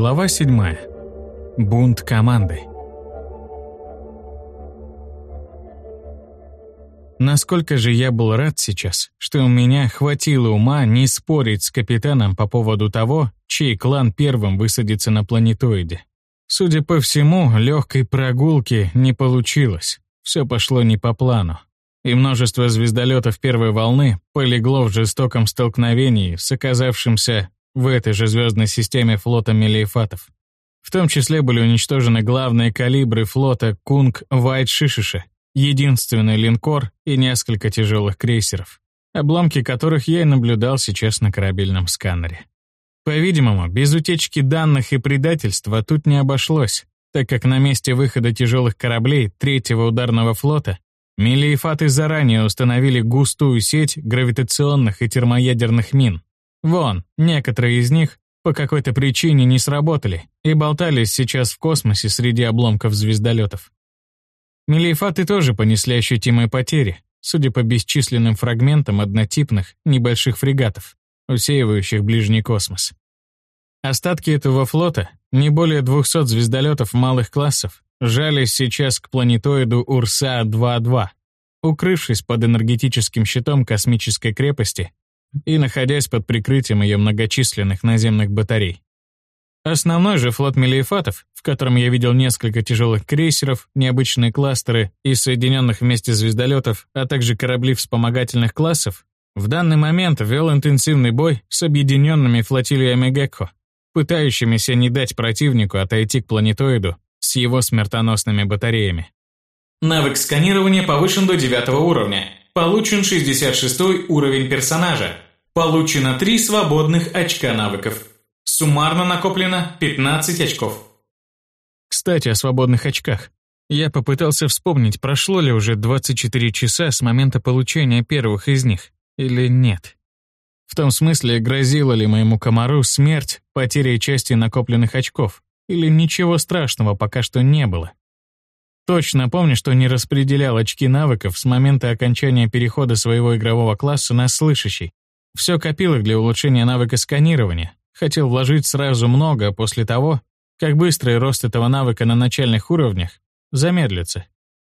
Глава 7. Бунт команды. Насколько же я был рад сейчас, что у меня хватило ума не спорить с капитаном по поводу того, чей клан первым высадится на планетоиде. Судя по всему, легкой прогулки не получилось. Все пошло не по плану. И множество звездолетов первой волны полегло в жестоком столкновении с оказавшимся в этой же звездной системе флота Мелиефатов. В том числе были уничтожены главные калибры флота Кунг Вайт Шишиша, единственный линкор и несколько тяжелых крейсеров, обломки которых я и наблюдал сейчас на корабельном сканере. По-видимому, без утечки данных и предательства тут не обошлось, так как на месте выхода тяжелых кораблей третьего ударного флота Мелиефаты заранее установили густую сеть гравитационных и термоядерных мин, Вон, некоторые из них по какой-то причине не сработали и болтались сейчас в космосе среди обломков звездолетов. Мелиефаты тоже понесли ощутимые потери, судя по бесчисленным фрагментам однотипных небольших фрегатов, усеивающих ближний космос. Остатки этого флота, не более 200 звездолетов малых классов, жались сейчас к планетоиду Урса-2-2, укрывшись под энергетическим щитом космической крепости и находясь под прикрытием ее многочисленных наземных батарей. Основной же флот Мелиефатов, в котором я видел несколько тяжелых крейсеров, необычные кластеры из соединенных вместе звездолетов, а также корабли вспомогательных классов, в данный момент вел интенсивный бой с объединенными флотилиями Гекко, пытающимися не дать противнику отойти к планетоиду с его смертоносными батареями. Навык сканирования повышен до девятого уровня. Получен 66 уровень персонажа. Получено 3 свободных очка навыков. Суммарно накоплено 15 очков. Кстати, о свободных очках. Я попытался вспомнить, прошло ли уже 24 часа с момента получения первых из них, или нет. В том смысле, грозила ли моему комару смерть потерей части накопленных очков, или ничего страшного пока что не было. Точно помню, что не распределял очки навыков с момента окончания перехода своего игрового класса на слышащий. Все копил их для улучшения навыка сканирования. Хотел вложить сразу много а после того, как быстрый рост этого навыка на начальных уровнях замедлится.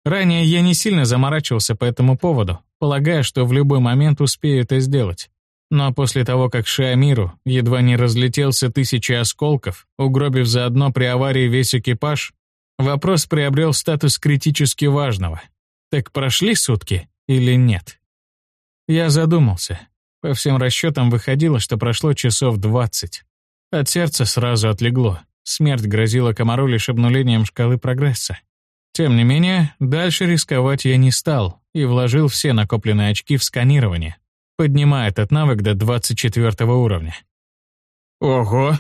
Ранее я не сильно заморачивался по этому поводу, полагая, что в любой момент успею это сделать. Но после того, как Шиамиру едва не разлетелся тысячи осколков, угробив заодно при аварии весь экипаж, Вопрос приобрел статус критически важного. Так прошли сутки или нет? Я задумался. По всем расчетам выходило, что прошло часов двадцать. От сердца сразу отлегло. Смерть грозила комару лишь обнулением шкалы прогресса. Тем не менее, дальше рисковать я не стал и вложил все накопленные очки в сканирование, поднимая этот навык до 24 уровня. Ого,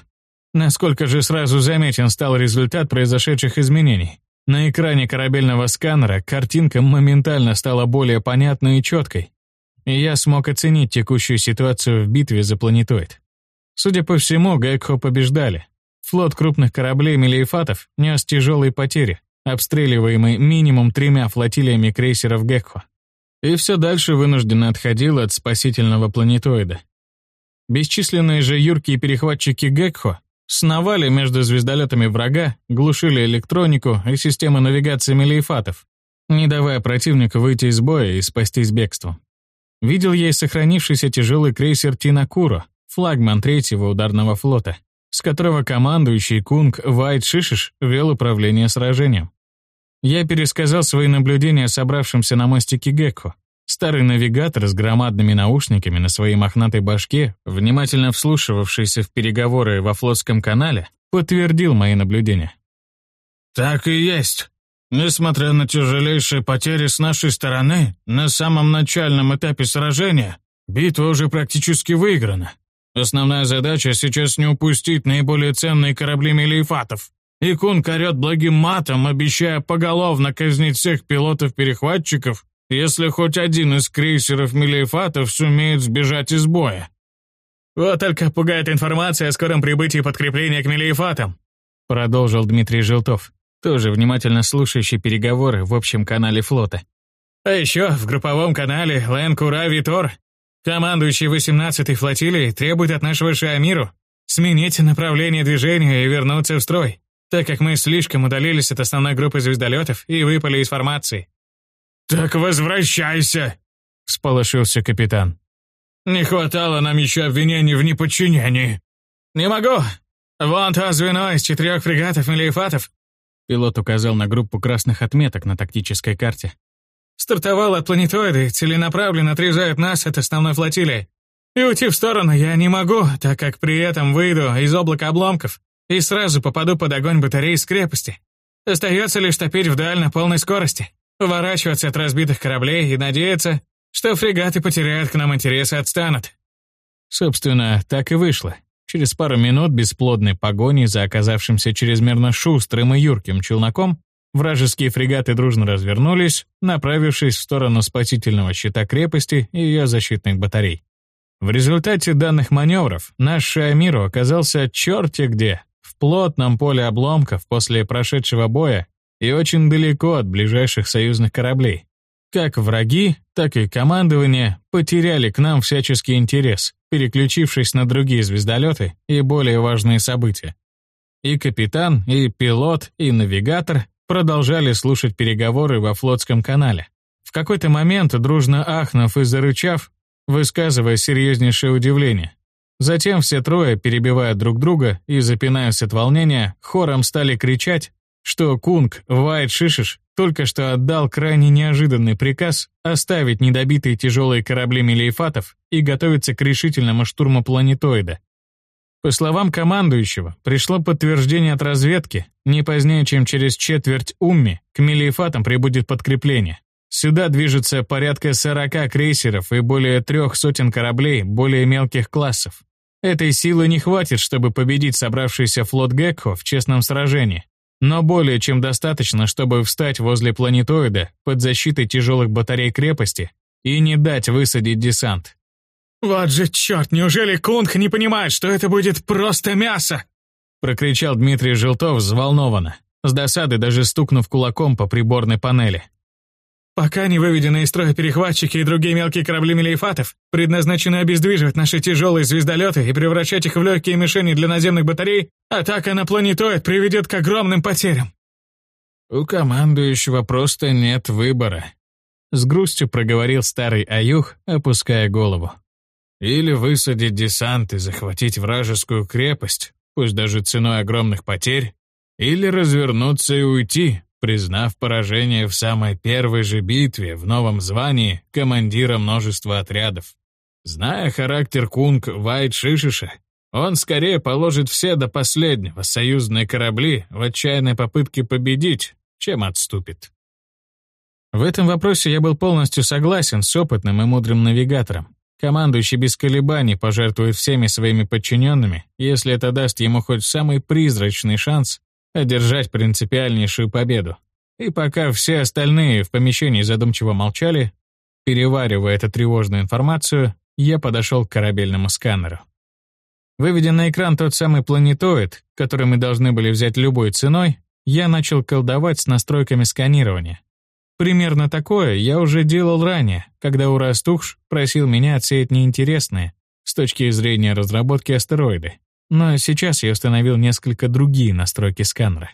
Насколько же сразу заметен стал результат произошедших изменений. На экране корабельного сканера картинка моментально стала более понятной и четкой, и я смог оценить текущую ситуацию в битве за планетоид. Судя по всему, Гекхо побеждали. Флот крупных кораблей Мелиефатов нес тяжелые потери, обстреливаемый минимум тремя флотилиями крейсеров Гекхо. И все дальше вынужденно отходил от спасительного планетоида. Бесчисленные же юркие перехватчики Гекхо Сновали между звездолетами врага, глушили электронику и системы навигации мелиефатов, не давая противнику выйти из боя и спастись бегством. Видел я и сохранившийся тяжелый крейсер Тинакуро, флагман третьего ударного флота, с которого командующий Кунг Вайт Шишиш вел управление сражением. Я пересказал свои наблюдения собравшимся на мостике Гекко, Старый навигатор с громадными наушниками на своей мохнатой башке, внимательно вслушивавшийся в переговоры во флотском канале, подтвердил мои наблюдения. «Так и есть. Несмотря на тяжелейшие потери с нашей стороны, на самом начальном этапе сражения битва уже практически выиграна. Основная задача сейчас не упустить наиболее ценные корабли Мелиефатов. И Кун корет благим матом, обещая поголовно казнить всех пилотов-перехватчиков если хоть один из крейсеров Мелиефатов сумеет сбежать из боя. «Вот только пугает информация о скором прибытии подкрепления к Мелиефатам», продолжил Дмитрий Желтов, тоже внимательно слушающий переговоры в общем канале флота. «А еще в групповом канале Лэн Кура Витор, командующий 18-й флотилией, требует от нашего Шиамиру сменить направление движения и вернуться в строй, так как мы слишком удалились от основной группы звездолетов и выпали из формации». «Так возвращайся!» — всполошился капитан. «Не хватало нам еще обвинений в неподчинении». «Не могу! Вон то звено из четырех фрегатов Мелиефатов!» Пилот указал на группу красных отметок на тактической карте. «Стартовал от планетоида и целенаправленно отрезает нас от основной флотилии. И уйти в сторону я не могу, так как при этом выйду из облака обломков и сразу попаду под огонь батареи с крепости. Остается лишь топить вдаль на полной скорости, уворачиваться от разбитых кораблей и надеяться, что фрегаты потеряют к нам интерес и отстанут». Собственно, так и вышло. Через пару минут бесплодной погони за оказавшимся чрезмерно шустрым и юрким челноком вражеские фрегаты дружно развернулись, направившись в сторону спасительного щита крепости и ее защитных батарей. В результате данных маневров наш Шиамиру оказался черти где, в плотном поле обломков после прошедшего боя и очень далеко от ближайших союзных кораблей. Как враги, так и командование потеряли к нам всяческий интерес, переключившись на другие звездолеты и более важные события. И капитан, и пилот, и навигатор продолжали слушать переговоры во флотском канале. В какой-то момент, дружно ахнув и зарычав, высказывая серьезнейшее удивление. Затем все трое, перебивая друг друга и запинаясь от волнения, хором стали кричать, что Кунг Вайт Шишиш только что отдал крайне неожиданный приказ оставить недобитые тяжелые корабли Мелиефатов и готовиться к решительному штурму планетоида. По словам командующего, пришло подтверждение от разведки, не позднее, чем через четверть Умми к Мелиефатам прибудет подкрепление. Сюда движется порядка 40 крейсеров и более трех сотен кораблей более мелких классов. Этой силы не хватит, чтобы победить собравшийся флот Гекко в честном сражении, но более чем достаточно, чтобы встать возле планетоида под защитой тяжелых батарей крепости и не дать высадить десант. «Вот же черт, неужели Кунг не понимает, что это будет просто мясо?» прокричал Дмитрий Желтов взволнованно, с досады даже стукнув кулаком по приборной панели. Пока не выведены из строя перехватчики и другие мелкие корабли Мелиефатов, предназначены обездвиживать наши тяжелые звездолеты и превращать их в легкие мишени для наземных батарей, атака на планетоид приведет к огромным потерям. У командующего просто нет выбора. С грустью проговорил старый Аюх, опуская голову. Или высадить десант и захватить вражескую крепость, пусть даже ценой огромных потерь, или развернуться и уйти, признав поражение в самой первой же битве в новом звании командира множества отрядов. Зная характер Кунг Вайт Шишиша, он скорее положит все до последнего союзные корабли в отчаянной попытке победить, чем отступит. В этом вопросе я был полностью согласен с опытным и мудрым навигатором. Командующий без колебаний пожертвует всеми своими подчиненными, если это даст ему хоть самый призрачный шанс одержать принципиальнейшую победу. И пока все остальные в помещении задумчиво молчали, переваривая эту тревожную информацию, я подошел к корабельному сканеру. Выведя на экран тот самый планетоид, который мы должны были взять любой ценой, я начал колдовать с настройками сканирования. Примерно такое я уже делал ранее, когда Урастухш просил меня отсеять неинтересные, с точки зрения разработки астероиды. Но сейчас я установил несколько другие настройки сканера.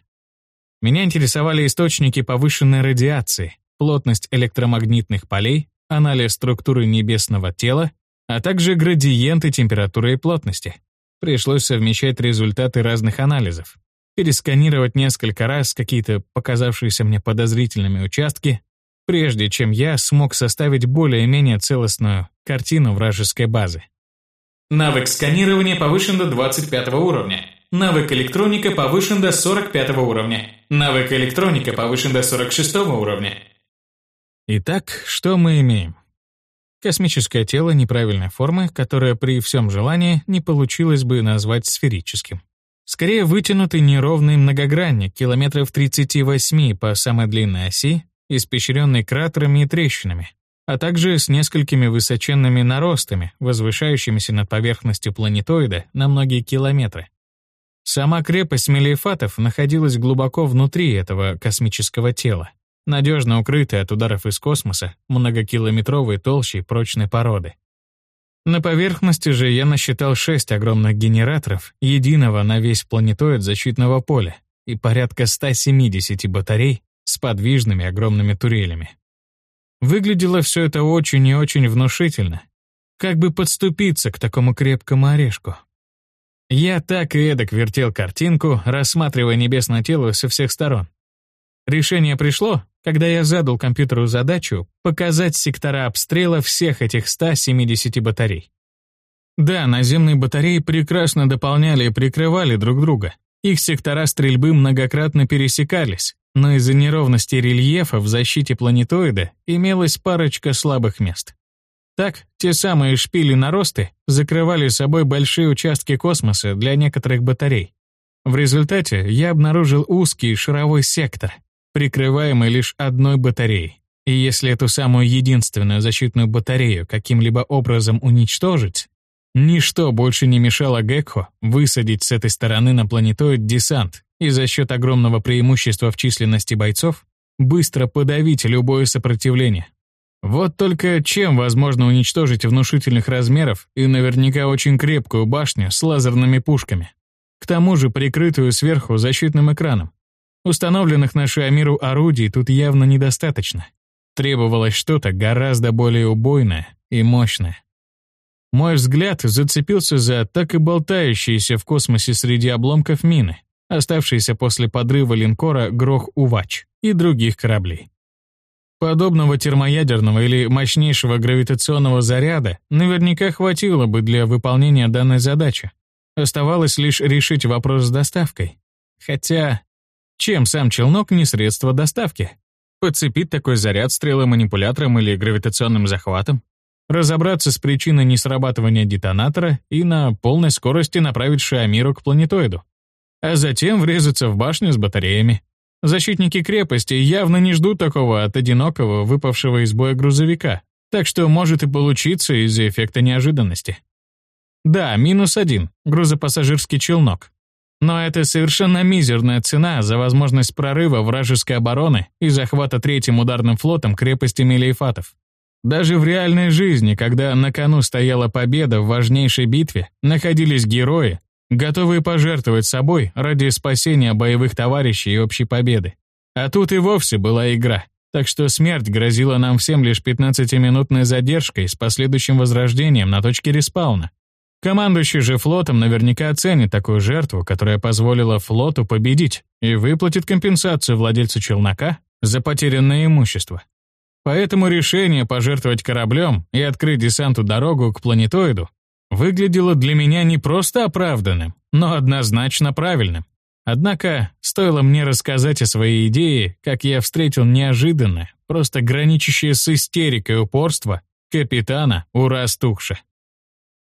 Меня интересовали источники повышенной радиации, плотность электромагнитных полей, анализ структуры небесного тела, а также градиенты температуры и плотности. Пришлось совмещать результаты разных анализов, пересканировать несколько раз какие-то показавшиеся мне подозрительными участки, прежде чем я смог составить более-менее целостную картину вражеской базы. Навык сканирования повышен до 25 уровня. Навык электроника повышен до 45 уровня. Навык электроника повышен до 46 уровня. Итак, что мы имеем? Космическое тело неправильной формы, которое при всем желании не получилось бы назвать сферическим. Скорее вытянутый неровный многогранник километров 38 по самой длинной оси, испещренный кратерами и трещинами, а также с несколькими высоченными наростами, возвышающимися над поверхностью планетоида на многие километры. Сама крепость Мелиефатов находилась глубоко внутри этого космического тела, надежно укрытая от ударов из космоса многокилометровой толщей прочной породы. На поверхности же я насчитал шесть огромных генераторов, единого на весь планетоид защитного поля и порядка 170 батарей с подвижными огромными турелями. Выглядело все это очень и очень внушительно. Как бы подступиться к такому крепкому орешку? Я так и эдак вертел картинку, рассматривая небесное тело со всех сторон. Решение пришло, когда я задал компьютеру задачу показать сектора обстрела всех этих 170 батарей. Да, наземные батареи прекрасно дополняли и прикрывали друг друга. Их сектора стрельбы многократно пересекались, но из-за неровности рельефа в защите планетоида имелась парочка слабых мест. Так, те самые шпили-наросты закрывали собой большие участки космоса для некоторых батарей. В результате я обнаружил узкий шаровой сектор, прикрываемый лишь одной батареей. И если эту самую единственную защитную батарею каким-либо образом уничтожить, ничто больше не мешало Гекхо высадить с этой стороны на планетоид десант и за счет огромного преимущества в численности бойцов быстро подавить любое сопротивление. Вот только чем возможно уничтожить внушительных размеров и наверняка очень крепкую башню с лазерными пушками? К тому же прикрытую сверху защитным экраном. Установленных на Шиамиру орудий тут явно недостаточно. Требовалось что-то гораздо более убойное и мощное. Мой взгляд зацепился за так и болтающиеся в космосе среди обломков мины, оставшиеся после подрыва линкора Грох-Увач и других кораблей. Подобного термоядерного или мощнейшего гравитационного заряда наверняка хватило бы для выполнения данной задачи. Оставалось лишь решить вопрос с доставкой. Хотя, чем сам челнок не средство доставки? Подцепить такой заряд стреломанипулятором или гравитационным захватом? Разобраться с причиной несрабатывания детонатора и на полной скорости направить Шиамиру к планетоиду. А затем врезаться в башню с батареями. Защитники крепости явно не ждут такого от одинокого, выпавшего из боя грузовика, так что может и получиться из-за эффекта неожиданности. Да, минус один, грузопассажирский челнок. Но это совершенно мизерная цена за возможность прорыва вражеской обороны и захвата третьим ударным флотом крепости Мелиефатов. Даже в реальной жизни, когда на кону стояла победа в важнейшей битве, находились герои, готовые пожертвовать собой ради спасения боевых товарищей и общей победы. А тут и вовсе была игра, так что смерть грозила нам всем лишь 15-минутной задержкой с последующим возрождением на точке респауна. Командующий же флотом наверняка оценит такую жертву, которая позволила флоту победить, и выплатит компенсацию владельцу челнока за потерянное имущество. Поэтому решение пожертвовать кораблем и открыть десанту дорогу к планетоиду выглядело для меня не просто оправданным, но однозначно правильным. Однако, стоило мне рассказать о своей идее, как я встретил неожиданное, просто граничащее с истерикой упорство капитана Урастухша.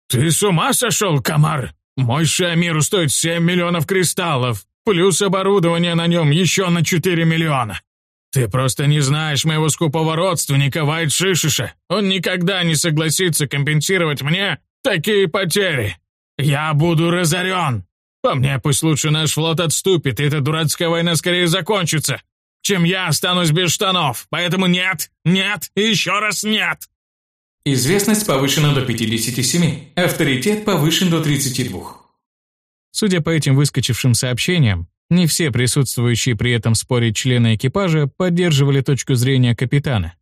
«Ты с ума сошел, комар? Мой Шиамиру стоит 7 миллионов кристаллов, плюс оборудование на нем еще на 4 миллиона. Ты просто не знаешь моего скупого родственника Вайт Шишиша. Он никогда не согласится компенсировать мне Такие потери! Я буду разорен! По мне, пусть лучше наш флот отступит, и эта дурацкая война скорее закончится, чем я останусь без штанов. Поэтому нет, нет и еще раз нет!» Известность повышена до 57, авторитет повышен до 32. Судя по этим выскочившим сообщениям, не все присутствующие при этом споре члены экипажа поддерживали точку зрения капитана,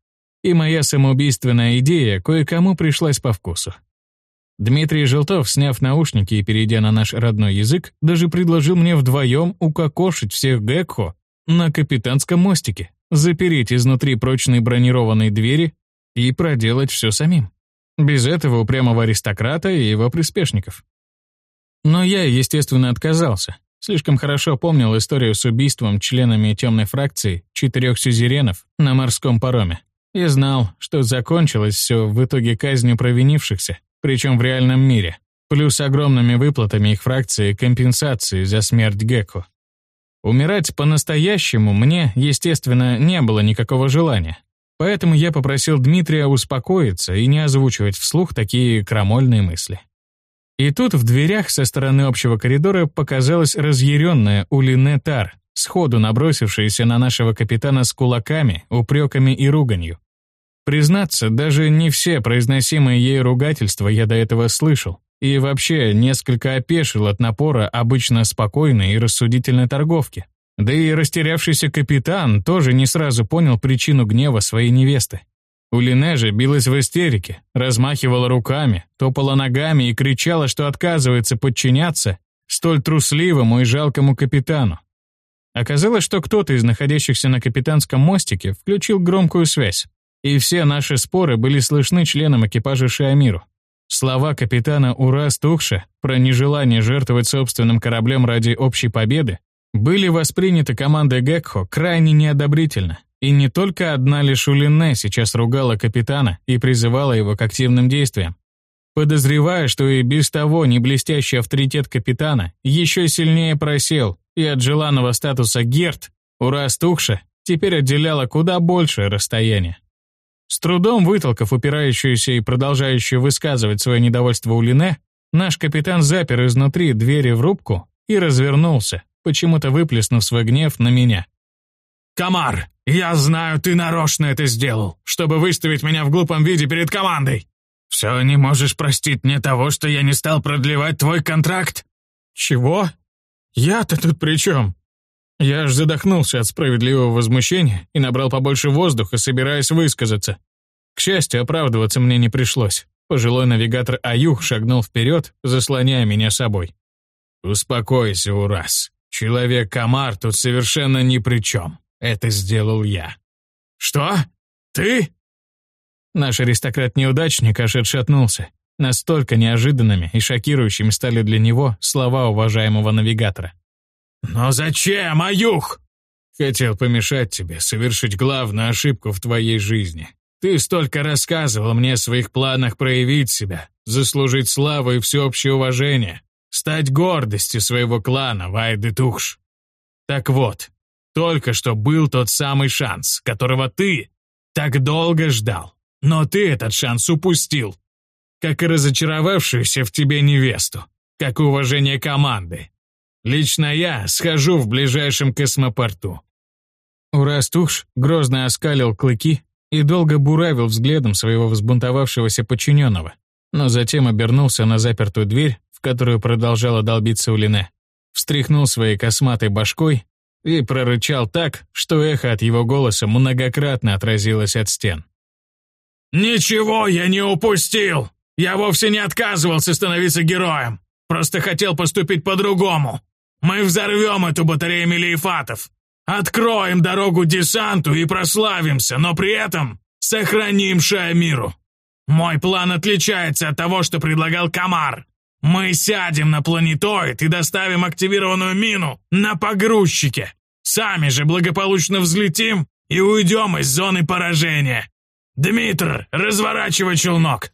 и моя самоубийственная идея кое-кому пришлась по вкусу. Дмитрий Желтов, сняв наушники и перейдя на наш родной язык, даже предложил мне вдвоем укокошить всех Гекхо на капитанском мостике, запереть изнутри прочные бронированные двери и проделать все самим. Без этого упрямого аристократа и его приспешников. Но я, естественно, отказался. Слишком хорошо помнил историю с убийством членами темной фракции четырех сюзеренов на морском пароме. И знал, что закончилось все в итоге казнью провинившихся, причем в реальном мире, плюс огромными выплатами их фракции компенсации за смерть Гекко. Умирать по-настоящему мне, естественно, не было никакого желания. Поэтому я попросил Дмитрия успокоиться и не озвучивать вслух такие крамольные мысли. И тут в дверях со стороны общего коридора показалась разъяренная Улине Тар, сходу набросившаяся на нашего капитана с кулаками, упреками и руганью. Признаться, даже не все произносимые ей ругательства я до этого слышал. И вообще несколько опешил от напора обычно спокойной и рассудительной торговки. Да и растерявшийся капитан тоже не сразу понял причину гнева своей невесты. У Лине же билась в истерике, размахивала руками, топала ногами и кричала, что отказывается подчиняться столь трусливому и жалкому капитану. Оказалось, что кто-то из находящихся на капитанском мостике включил громкую связь, и все наши споры были слышны членам экипажа Шиамиру. Слова капитана Урас Тухша про нежелание жертвовать собственным кораблем ради общей победы были восприняты командой Гекхо крайне неодобрительно. И не только одна лишь Улине сейчас ругала капитана и призывала его к активным действиям. Подозревая, что и без того не блестящий авторитет капитана еще сильнее просел, и от желанного статуса Герт, Урас Тухша, теперь отделяло куда большее расстояние. С трудом вытолкав упирающуюся и продолжающую высказывать свое недовольство Улине, наш капитан запер изнутри двери в рубку и развернулся, почему-то выплеснув свой гнев на меня. «Комар, я знаю, ты нарочно это сделал, чтобы выставить меня в глупом виде перед командой. Все не можешь простить мне того, что я не стал продлевать твой контракт?» «Чего? Я-то тут при чем?» Я аж задохнулся от справедливого возмущения и набрал побольше воздуха, собираясь высказаться. К счастью, оправдываться мне не пришлось. Пожилой навигатор Аюх шагнул вперед, заслоняя меня собой. «Успокойся, Урас. Человек-комар тут совершенно ни при чем. Это сделал я». «Что? Ты?» Наш аристократ-неудачник аж отшатнулся. Настолько неожиданными и шокирующими стали для него слова уважаемого навигатора. «Но зачем, Аюх?» «Хотел помешать тебе совершить главную ошибку в твоей жизни. Ты столько рассказывал мне о своих планах проявить себя, заслужить славу и всеобщее уважение, стать гордостью своего клана, Вайды Тухш. Так вот, только что был тот самый шанс, которого ты так долго ждал. Но ты этот шанс упустил. Как и разочаровавшуюся в тебе невесту, как уважение команды, Лично я схожу в ближайшем космопорту». Урастуш грозно оскалил клыки и долго буравил взглядом своего взбунтовавшегося подчиненного, но затем обернулся на запертую дверь, в которую продолжала долбиться Улине, встряхнул своей косматой башкой и прорычал так, что эхо от его голоса многократно отразилось от стен. «Ничего я не упустил! Я вовсе не отказывался становиться героем! Просто хотел поступить по-другому! Мы взорвем эту батарею мелиефатов! Откроем дорогу десанту и прославимся, но при этом сохраним Шаамиру! Мой план отличается от того, что предлагал Камар. Мы сядем на планетоид и доставим активированную мину на погрузчике. Сами же благополучно взлетим и уйдем из зоны поражения. Дмитр, разворачивай челнок.